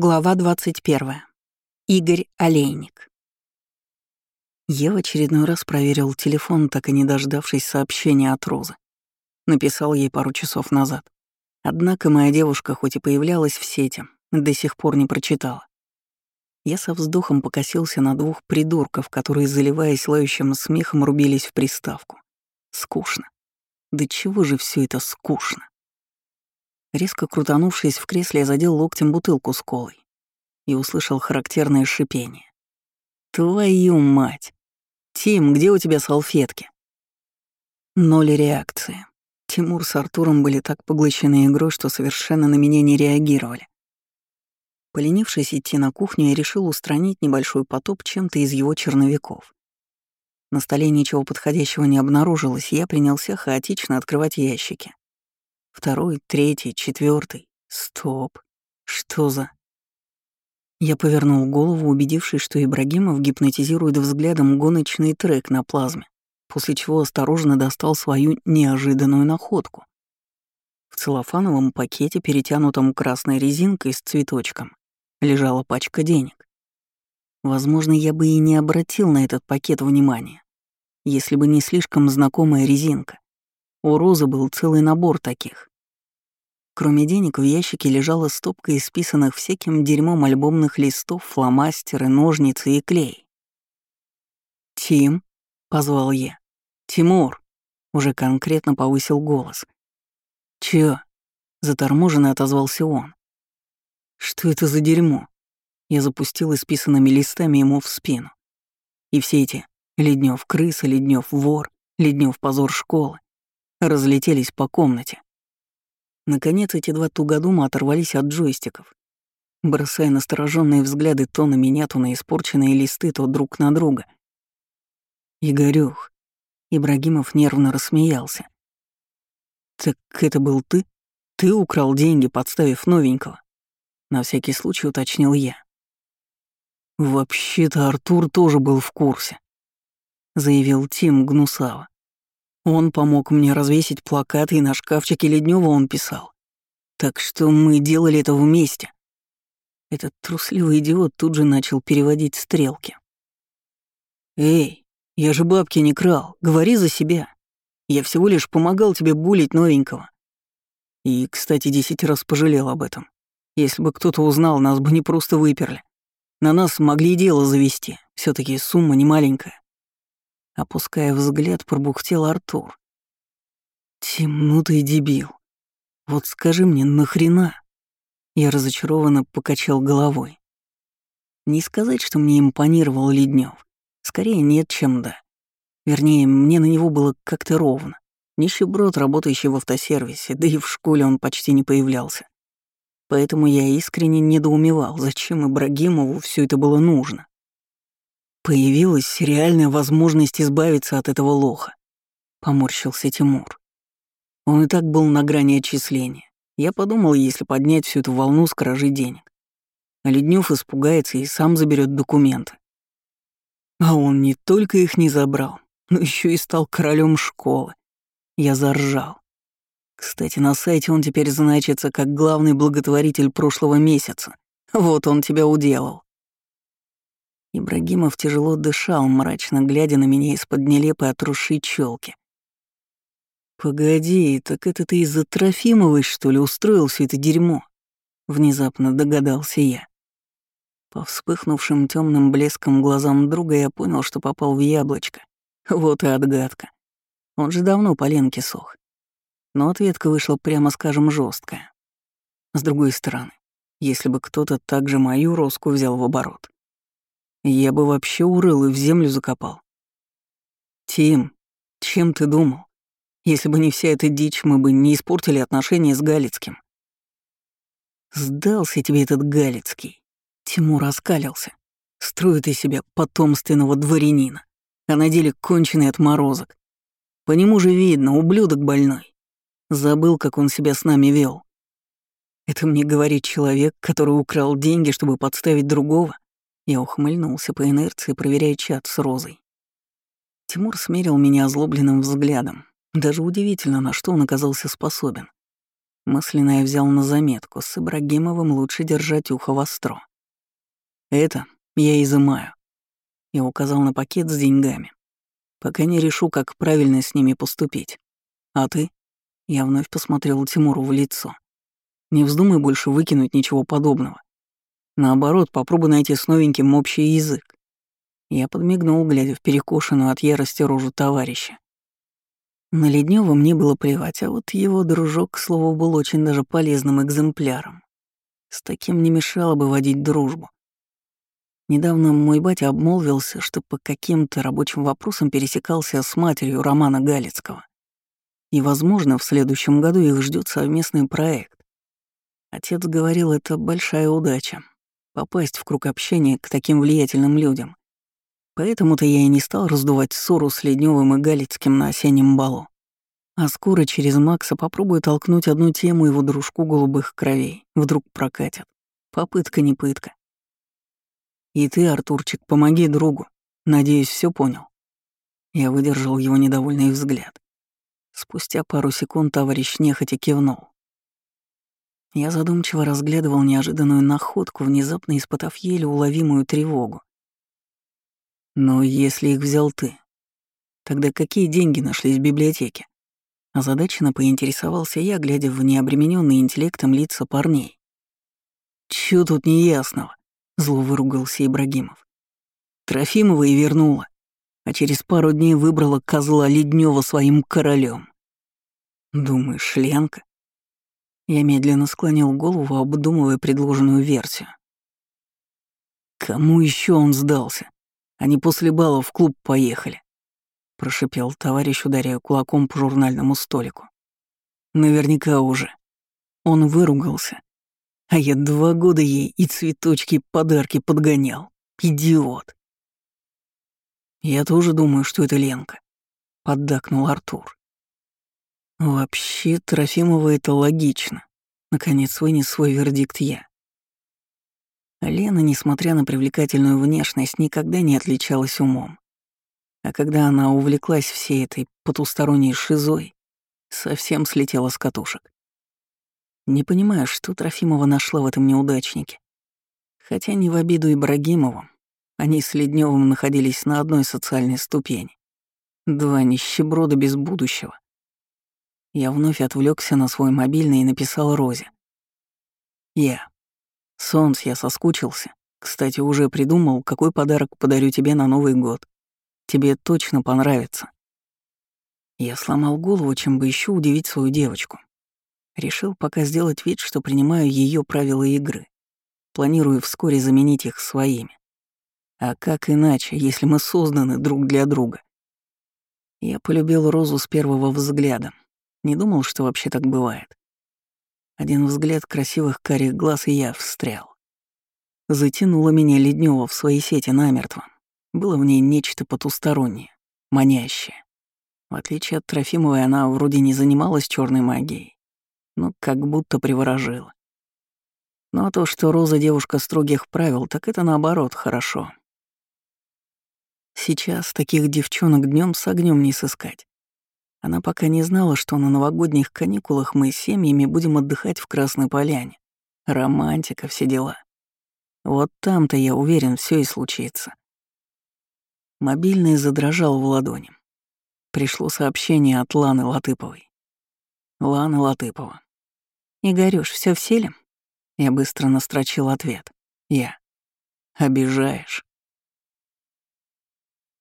Глава 21. Игорь Олейник. Я в очередной раз проверил телефон, так и не дождавшись сообщения от Розы. Написал ей пару часов назад. Однако моя девушка, хоть и появлялась в сети, до сих пор не прочитала. Я со вздохом покосился на двух придурков, которые, заливаясь лающим смехом, рубились в приставку. Скучно. Да чего же все это скучно? Резко крутанувшись в кресле, я задел локтем бутылку с колой и услышал характерное шипение. «Твою мать! Тим, где у тебя салфетки?» Ноль реакции. Тимур с Артуром были так поглощены игрой, что совершенно на меня не реагировали. Поленившись идти на кухню, я решил устранить небольшой потоп чем-то из его черновиков. На столе ничего подходящего не обнаружилось, и я принялся хаотично открывать ящики. Второй, третий, четвертый. Стоп. Что за... Я повернул голову, убедившись, что Ибрагимов гипнотизирует взглядом гоночный трек на плазме, после чего осторожно достал свою неожиданную находку. В целлофановом пакете, перетянутом красной резинкой с цветочком, лежала пачка денег. Возможно, я бы и не обратил на этот пакет внимания, если бы не слишком знакомая резинка. У Розы был целый набор таких. Кроме денег в ящике лежала стопка исписанных всяким дерьмом альбомных листов, фломастеры, ножницы и клей. «Тим», — позвал я. «Тимур», — уже конкретно повысил голос. «Чё?» — заторможенно отозвался он. «Что это за дерьмо?» Я запустил исписанными листами ему в спину. И все эти Леднев крыса, Леднев вор, Леднев позор школы разлетелись по комнате. Наконец эти два тугодума оторвались от джойстиков, бросая настороженные взгляды то на меня, то на испорченные листы, то друг на друга. «Игорёх», — Ибрагимов нервно рассмеялся. «Так это был ты? Ты украл деньги, подставив новенького?» На всякий случай уточнил я. «Вообще-то Артур тоже был в курсе», — заявил Тим Гнусава. Он помог мне развесить плакаты, и на шкафчике Леднева он писал. Так что мы делали это вместе. Этот трусливый идиот тут же начал переводить стрелки. «Эй, я же бабки не крал, говори за себя. Я всего лишь помогал тебе булить новенького. И, кстати, десять раз пожалел об этом. Если бы кто-то узнал, нас бы не просто выперли. На нас могли дело завести, все таки сумма не маленькая. Опуская взгляд, пробухтел Артур. «Тим, ну ты дебил. Вот скажи мне, нахрена?» Я разочарованно покачал головой. Не сказать, что мне импонировал Леднев. Скорее нет, чем да. Вернее, мне на него было как-то ровно. Нищеброд, работающий в автосервисе, да и в школе он почти не появлялся. Поэтому я искренне недоумевал, зачем Ибрагимову все это было нужно. Появилась реальная возможность избавиться от этого лоха. Поморщился Тимур. Он и так был на грани отчисления. Я подумал, если поднять всю эту волну с кражи денег. А Леднев испугается и сам заберет документы. А он не только их не забрал, но еще и стал королем школы. Я заржал. Кстати, на сайте он теперь значится как главный благотворитель прошлого месяца. Вот он тебя уделал. Ибрагимов тяжело дышал, мрачно глядя на меня из-под нелепой отруши челки. «Погоди, так это ты из-за Трофимовой, что ли, устроил все это дерьмо?» Внезапно догадался я. По вспыхнувшим темным блеском глазам друга я понял, что попал в яблочко. Вот и отгадка. Он же давно по ленке сох. Но ответка вышла, прямо скажем, жесткая. С другой стороны, если бы кто-то также мою роску взял в оборот, я бы вообще урыл и в землю закопал. Тим, чем ты думал? Если бы не вся эта дичь, мы бы не испортили отношения с Галицким. Сдался тебе этот Галицкий. Тимур раскалился. Строит из себя потомственного дворянина, а на деле конченый отморозок. По нему же видно, ублюдок больной. Забыл, как он себя с нами вел. Это мне говорит человек, который украл деньги, чтобы подставить другого? Я ухмыльнулся по инерции, проверяя чат с Розой. Тимур смерил меня озлобленным взглядом. Даже удивительно, на что он оказался способен. Мысленно я взял на заметку, с Ибрагимовым лучше держать ухо востро. Это я изымаю. Я указал на пакет с деньгами. Пока не решу, как правильно с ними поступить. А ты? Я вновь посмотрел Тимуру в лицо. Не вздумай больше выкинуть ничего подобного. Наоборот, попробуй найти с новеньким общий язык. Я подмигнул, глядя в перекошенную от ярости рожу товарища. На Леднева мне было плевать, а вот его дружок, к слову, был очень даже полезным экземпляром. С таким не мешало бы водить дружбу. Недавно мой батя обмолвился, что по каким-то рабочим вопросам пересекался с матерью Романа Галицкого. И, возможно, в следующем году их ждет совместный проект. Отец говорил, это большая удача — попасть в круг общения к таким влиятельным людям. Поэтому-то я и не стал раздувать ссору с Ледневым и Галицким на осеннем балу. А скоро через Макса попробую толкнуть одну тему его дружку голубых кровей. Вдруг прокатят. Попытка не пытка. И ты, Артурчик, помоги другу. Надеюсь, все понял. Я выдержал его недовольный взгляд. Спустя пару секунд товарищ нехотя кивнул. Я задумчиво разглядывал неожиданную находку, внезапно испытав еле уловимую тревогу. Но если их взял ты, тогда какие деньги нашлись в библиотеке? Озадаченно поинтересовался я, глядя в необремененные интеллектом лица парней. «Чё тут неясного?» — зло выругался Ибрагимов. Трофимова и вернула, а через пару дней выбрала козла Леднева своим королем. «Думаешь, Ленка?» Я медленно склонил голову, обдумывая предложенную версию. Кому еще он сдался? Они после бала в клуб поехали», — прошипел товарищ, ударяя кулаком по журнальному столику. «Наверняка уже». Он выругался. А я два года ей и цветочки, и подарки подгонял. Идиот. «Я тоже думаю, что это Ленка», — поддакнул Артур. «Вообще, Трофимова это логично», — наконец вынес свой вердикт я. Лена, несмотря на привлекательную внешность, никогда не отличалась умом. А когда она увлеклась всей этой потусторонней шизой, совсем слетела с катушек. Не понимаю, что Трофимова нашла в этом неудачнике. Хотя не в обиду Ибрагимову, они с Ледневым находились на одной социальной ступени. Два нищеброда без будущего. Я вновь отвлекся на свой мобильный и написал Розе. Я. Солнц, я соскучился. Кстати, уже придумал, какой подарок подарю тебе на Новый год. Тебе точно понравится. Я сломал голову, чем бы еще удивить свою девочку. Решил пока сделать вид, что принимаю ее правила игры. Планирую вскоре заменить их своими. А как иначе, если мы созданы друг для друга? Я полюбил Розу с первого взгляда. Не думал, что вообще так бывает. Один взгляд красивых карих глаз, и я встрял. Затянула меня Леднева в свои сети намертво. Было в ней нечто потустороннее, манящее. В отличие от Трофимовой, она вроде не занималась черной магией, но как будто приворожила. Но то, что Роза девушка строгих правил, так это наоборот хорошо. Сейчас таких девчонок днем с огнем не сыскать. Она пока не знала, что на новогодних каникулах мы с семьями будем отдыхать в Красной Поляне. Романтика, все дела. Вот там-то, я уверен, все и случится. Мобильный задрожал в ладони. Пришло сообщение от Ланы Латыповой. Лана Латыпова. «Игорёш, все в силе?» Я быстро настрочил ответ. «Я». «Обижаешь».